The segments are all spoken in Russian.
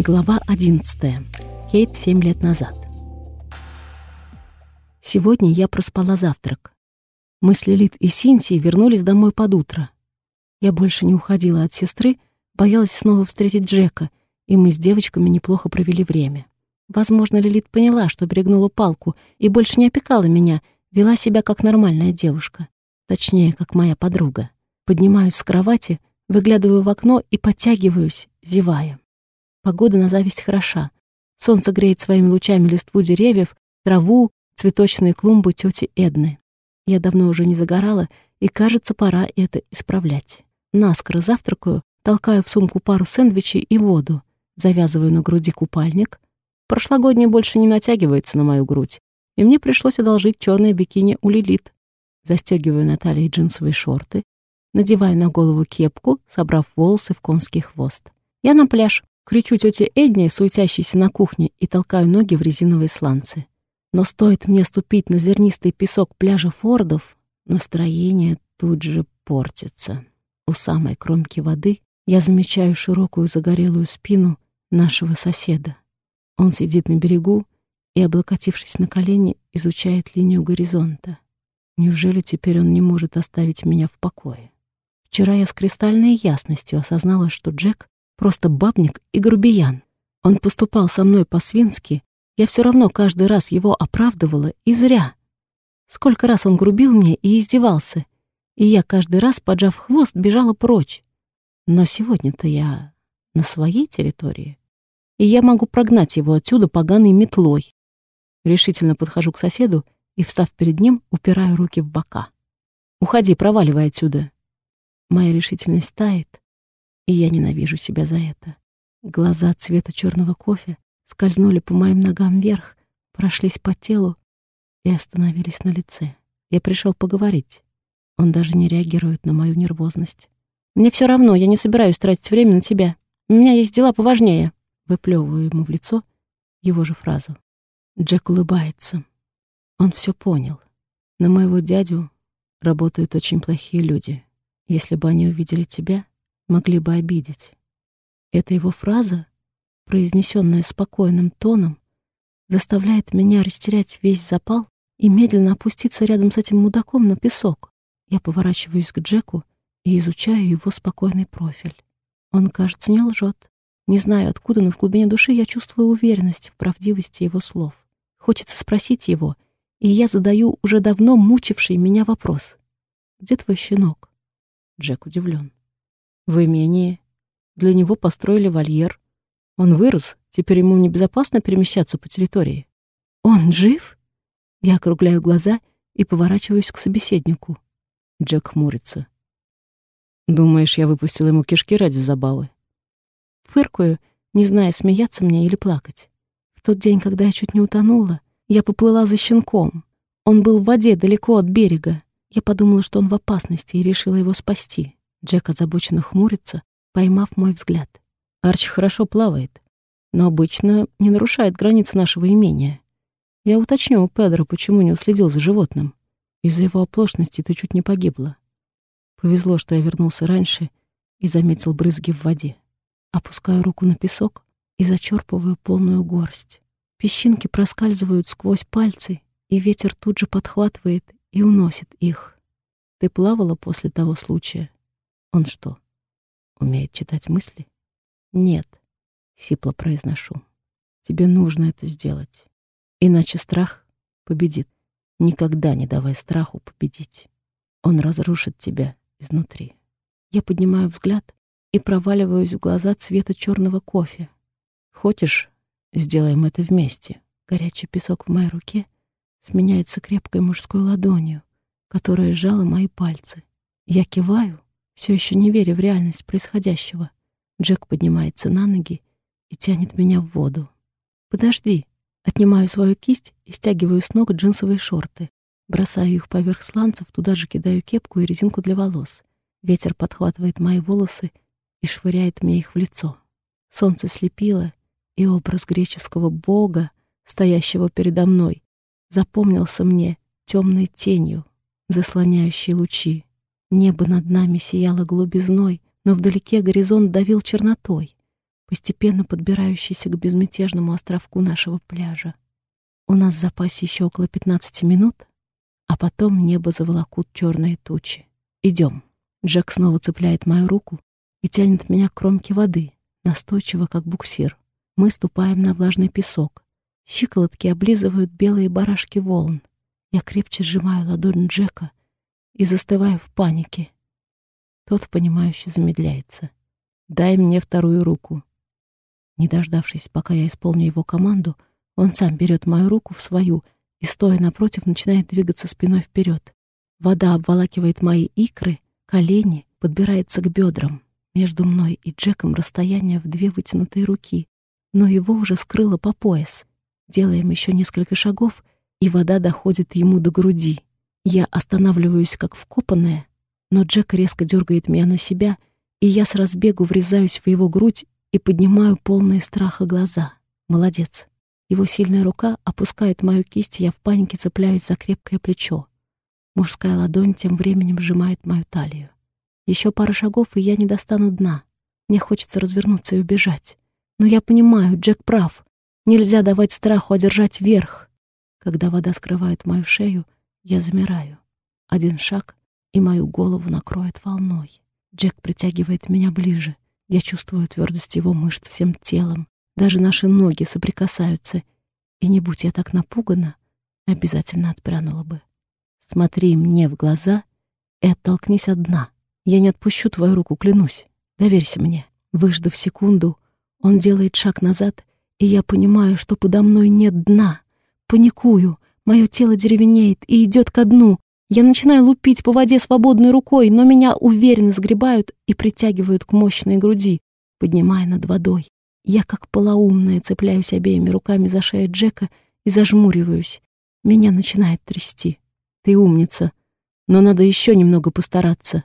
Глава 11. Кейт 7 лет назад. Сегодня я проспала завтрак. Мы с Лилит и Синтией вернулись домой под утро. Я больше не уходила от сестры, боялась снова встретить Джека, и мы с девочками неплохо провели время. Возможно, Лилит поняла, что перегнула палку и больше не опекала меня, вела себя как нормальная девушка. Точнее, как моя подруга. Поднимаюсь с кровати, выглядываю в окно и подтягиваюсь, зевая. Погода на зависть хороша. Солнце греет своими лучами листву деревьев, траву, цветочные клумбы тети Эдны. Я давно уже не загорала, и, кажется, пора это исправлять. Наскоро завтракаю, толкаю в сумку пару сэндвичей и воду, завязываю на груди купальник. Прошлогодний больше не натягивается на мою грудь, и мне пришлось одолжить черное бикини у Лилит. Застегиваю на талии джинсовые шорты, надеваю на голову кепку, собрав волосы в конский хвост. Я на пляж, Кричу тете Эдне, суетящейся на кухне, и толкаю ноги в резиновые сланцы. Но стоит мне ступить на зернистый песок пляжа Фордов, настроение тут же портится. У самой кромки воды я замечаю широкую загорелую спину нашего соседа. Он сидит на берегу и, облокотившись на колени, изучает линию горизонта. Неужели теперь он не может оставить меня в покое? Вчера я с кристальной ясностью осознала, что Джек Просто бабник и грубиян. Он поступал со мной по-свински, я все равно каждый раз его оправдывала, и зря. Сколько раз он грубил мне и издевался, и я каждый раз, поджав хвост, бежала прочь. Но сегодня-то я на своей территории, и я могу прогнать его отсюда поганой метлой. Решительно подхожу к соседу и, встав перед ним, упираю руки в бока. «Уходи, проваливай отсюда». Моя решительность тает, и я ненавижу себя за это. Глаза цвета черного кофе скользнули по моим ногам вверх, прошлись по телу и остановились на лице. Я пришел поговорить. Он даже не реагирует на мою нервозность. «Мне все равно, я не собираюсь тратить время на тебя. У меня есть дела поважнее», — выплевываю ему в лицо его же фразу. Джек улыбается. Он все понял. На моего дядю работают очень плохие люди. Если бы они увидели тебя, могли бы обидеть. Эта его фраза, произнесенная спокойным тоном, заставляет меня растерять весь запал и медленно опуститься рядом с этим мудаком на песок. Я поворачиваюсь к Джеку и изучаю его спокойный профиль. Он, кажется, не лжет. Не знаю откуда, но в глубине души я чувствую уверенность в правдивости его слов. Хочется спросить его, и я задаю уже давно мучивший меня вопрос. «Где твой щенок?» Джек удивлен. В имении. Для него построили вольер. Он вырос, теперь ему небезопасно перемещаться по территории. «Он жив?» Я округляю глаза и поворачиваюсь к собеседнику. Джек хмурится. «Думаешь, я выпустила ему кишки ради забавы?» Фыркую, не зная, смеяться мне или плакать. В тот день, когда я чуть не утонула, я поплыла за щенком. Он был в воде далеко от берега. Я подумала, что он в опасности, и решила его спасти. Джек озабоченно хмурится, поймав мой взгляд. Арчи хорошо плавает, но обычно не нарушает границ нашего имения. Я уточню у Педро, почему не уследил за животным. Из-за его оплошности ты чуть не погибла. Повезло, что я вернулся раньше и заметил брызги в воде. Опускаю руку на песок и зачерпываю полную горсть. Песчинки проскальзывают сквозь пальцы, и ветер тут же подхватывает и уносит их. Ты плавала после того случая? Он что, умеет читать мысли? Нет, сипло произношу. Тебе нужно это сделать. Иначе страх победит. Никогда не давай страху победить. Он разрушит тебя изнутри. Я поднимаю взгляд и проваливаюсь в глаза цвета черного кофе. Хочешь, сделаем это вместе? Горячий песок в моей руке сменяется крепкой мужской ладонью, которая сжала мои пальцы. Я киваю, все еще не веря в реальность происходящего. Джек поднимается на ноги и тянет меня в воду. «Подожди!» Отнимаю свою кисть и стягиваю с ног джинсовые шорты. Бросаю их поверх сланцев, туда же кидаю кепку и резинку для волос. Ветер подхватывает мои волосы и швыряет мне их в лицо. Солнце слепило, и образ греческого бога, стоящего передо мной, запомнился мне темной тенью, заслоняющей лучи. Небо над нами сияло голубизной, но вдалеке горизонт давил чернотой. постепенно подбирающийся к безмятежному островку нашего пляжа. У нас в запасе еще около 15 минут, а потом небо заволокут черные тучи. Идем. Джек снова цепляет мою руку и тянет меня к кромке воды, настойчиво, как буксир. Мы ступаем на влажный песок. Щиколотки облизывают белые барашки волн. Я крепче сжимаю ладонь Джека и застываю в панике. Тот, понимающе замедляется. «Дай мне вторую руку». Не дождавшись, пока я исполню его команду, он сам берет мою руку в свою и, стоя напротив, начинает двигаться спиной вперед. Вода обволакивает мои икры, колени, подбирается к бедрам. Между мной и Джеком расстояние в две вытянутые руки, но его уже скрыло по пояс. Делаем еще несколько шагов, и вода доходит ему до груди. Я останавливаюсь как вкопанная, но Джек резко дергает меня на себя, и я с разбегу врезаюсь в его грудь и поднимаю полные страха глаза. Молодец. Его сильная рука опускает мою кисть, и я в панике цепляюсь за крепкое плечо. Мужская ладонь тем временем сжимает мою талию. Еще пара шагов, и я не достану дна. Мне хочется развернуться и убежать. Но я понимаю, Джек прав. Нельзя давать страху одержать верх. Когда вода скрывает мою шею, я замираю. Один шаг, и мою голову накроет волной. Джек притягивает меня ближе. Я чувствую твердость его мышц всем телом. Даже наши ноги соприкасаются. И не будь я так напугана, обязательно отпрянула бы. Смотри мне в глаза и оттолкнись от дна. Я не отпущу твою руку, клянусь. Доверься мне. Выждав секунду, он делает шаг назад, и я понимаю, что подо мной нет дна. Паникую, мое тело деревенеет и идет ко дну. Я начинаю лупить по воде свободной рукой, но меня уверенно сгребают и притягивают к мощной груди, поднимая над водой. Я, как полоумная, цепляюсь обеими руками за шею Джека и зажмуриваюсь. Меня начинает трясти. Ты умница, но надо еще немного постараться.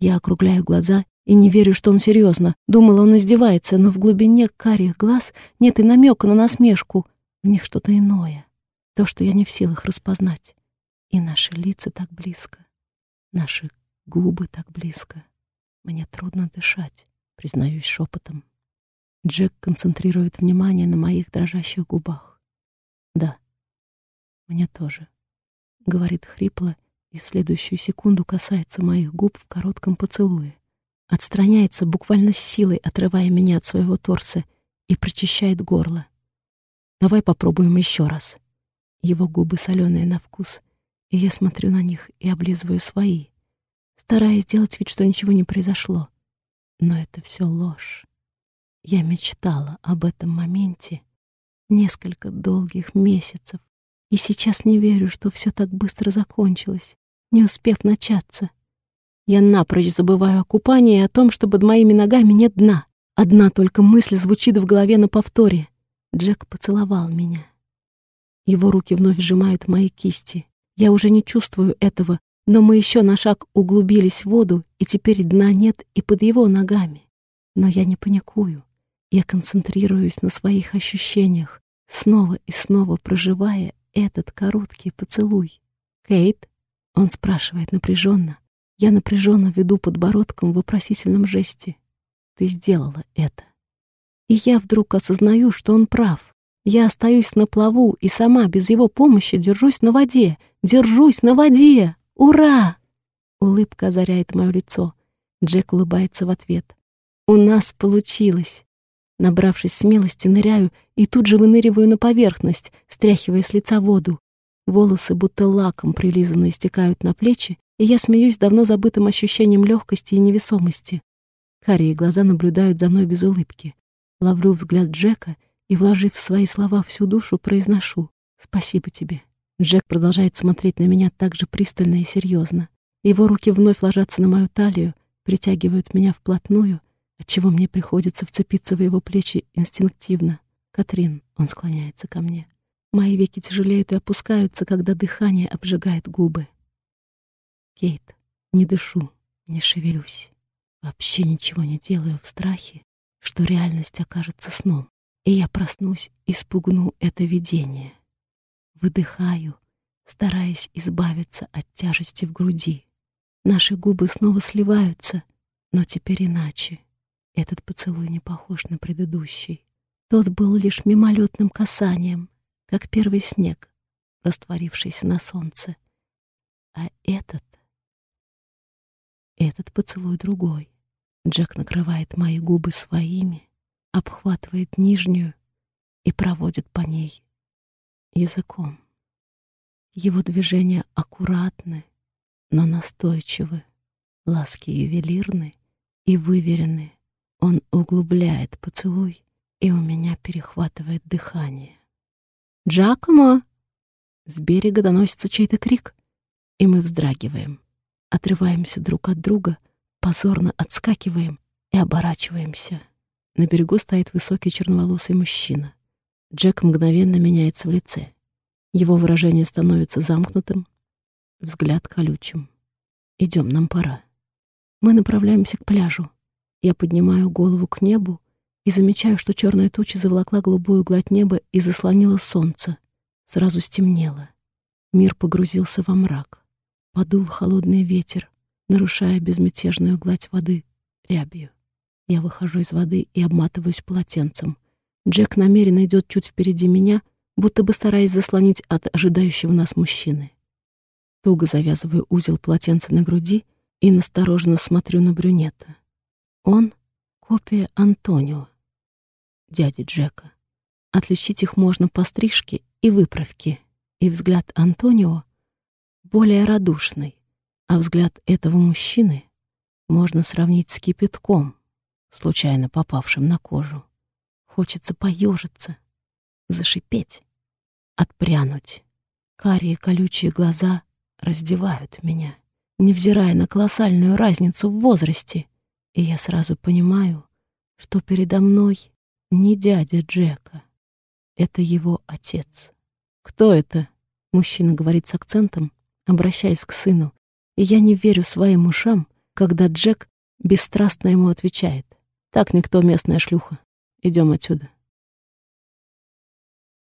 Я округляю глаза и не верю, что он серьезно. Думала, он издевается, но в глубине карих глаз нет и намека на насмешку. В них что-то иное. То, что я не в силах распознать. И наши лица так близко. Наши губы так близко. Мне трудно дышать, признаюсь шепотом. Джек концентрирует внимание на моих дрожащих губах. «Да, мне тоже», — говорит хрипло и в следующую секунду касается моих губ в коротком поцелуе. Отстраняется буквально с силой, отрывая меня от своего торса, и прочищает горло. «Давай попробуем еще раз». Его губы соленые на вкус, и я смотрю на них и облизываю свои, стараясь сделать вид, что ничего не произошло. Но это все ложь. Я мечтала об этом моменте несколько долгих месяцев, и сейчас не верю, что все так быстро закончилось, не успев начаться. Я напрочь забываю о купании и о том, что под моими ногами нет дна. Одна только мысль звучит в голове на повторе. Джек поцеловал меня. Его руки вновь сжимают мои кисти. Я уже не чувствую этого, но мы еще на шаг углубились в воду, и теперь дна нет и под его ногами. Но я не паникую. Я концентрируюсь на своих ощущениях, снова и снова проживая этот короткий поцелуй. «Кейт?» — он спрашивает напряженно. Я напряженно веду подбородком в вопросительном жесте. «Ты сделала это». И я вдруг осознаю, что он прав. Я остаюсь на плаву и сама без его помощи держусь на воде. Держусь на воде! Ура! Улыбка озаряет мое лицо. Джек улыбается в ответ. «У нас получилось!» Набравшись смелости, ныряю и тут же выныриваю на поверхность, стряхивая с лица воду. Волосы будто лаком прилизанно истекают на плечи, и я смеюсь давно забытым ощущением легкости и невесомости. Карие глаза наблюдают за мной без улыбки. Ловлю взгляд Джека и, вложив в свои слова всю душу, произношу «Спасибо тебе». Джек продолжает смотреть на меня так же пристально и серьезно. Его руки вновь ложатся на мою талию, притягивают меня вплотную — отчего мне приходится вцепиться в его плечи инстинктивно. «Катрин», — он склоняется ко мне. Мои веки тяжелеют и опускаются, когда дыхание обжигает губы. «Кейт, не дышу, не шевелюсь. Вообще ничего не делаю в страхе, что реальность окажется сном, и я проснусь и спугну это видение. Выдыхаю, стараясь избавиться от тяжести в груди. Наши губы снова сливаются, но теперь иначе. Этот поцелуй не похож на предыдущий. Тот был лишь мимолетным касанием, как первый снег, растворившийся на солнце. А этот... Этот поцелуй другой. Джек накрывает мои губы своими, обхватывает нижнюю и проводит по ней языком. Его движения аккуратны, но настойчивы, ласки ювелирны и выверены. Он углубляет поцелуй, и у меня перехватывает дыхание. «Джакомо!» С берега доносится чей-то крик, и мы вздрагиваем, отрываемся друг от друга, позорно отскакиваем и оборачиваемся. На берегу стоит высокий черноволосый мужчина. Джек мгновенно меняется в лице. Его выражение становится замкнутым, взгляд колючим. Идем, нам пора. Мы направляемся к пляжу. Я поднимаю голову к небу и замечаю, что черная туча заволокла голубую гладь неба и заслонила солнце. Сразу стемнело. Мир погрузился во мрак. Подул холодный ветер, нарушая безмятежную гладь воды рябью. Я выхожу из воды и обматываюсь полотенцем. Джек намеренно идет чуть впереди меня, будто бы стараясь заслонить от ожидающего нас мужчины. Туго завязываю узел полотенца на груди и настороженно смотрю на брюнета. Он — копия Антонио, дяди Джека. Отличить их можно по стрижке и выправке, и взгляд Антонио более радушный, а взгляд этого мужчины можно сравнить с кипятком, случайно попавшим на кожу. Хочется поежиться, зашипеть, отпрянуть. Карие колючие глаза раздевают меня, невзирая на колоссальную разницу в возрасте, и я сразу понимаю, что передо мной не дядя Джека, это его отец. «Кто это?» — мужчина говорит с акцентом, обращаясь к сыну, и я не верю своим ушам, когда Джек бесстрастно ему отвечает. «Так никто местная шлюха. Идем отсюда».